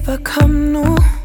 become new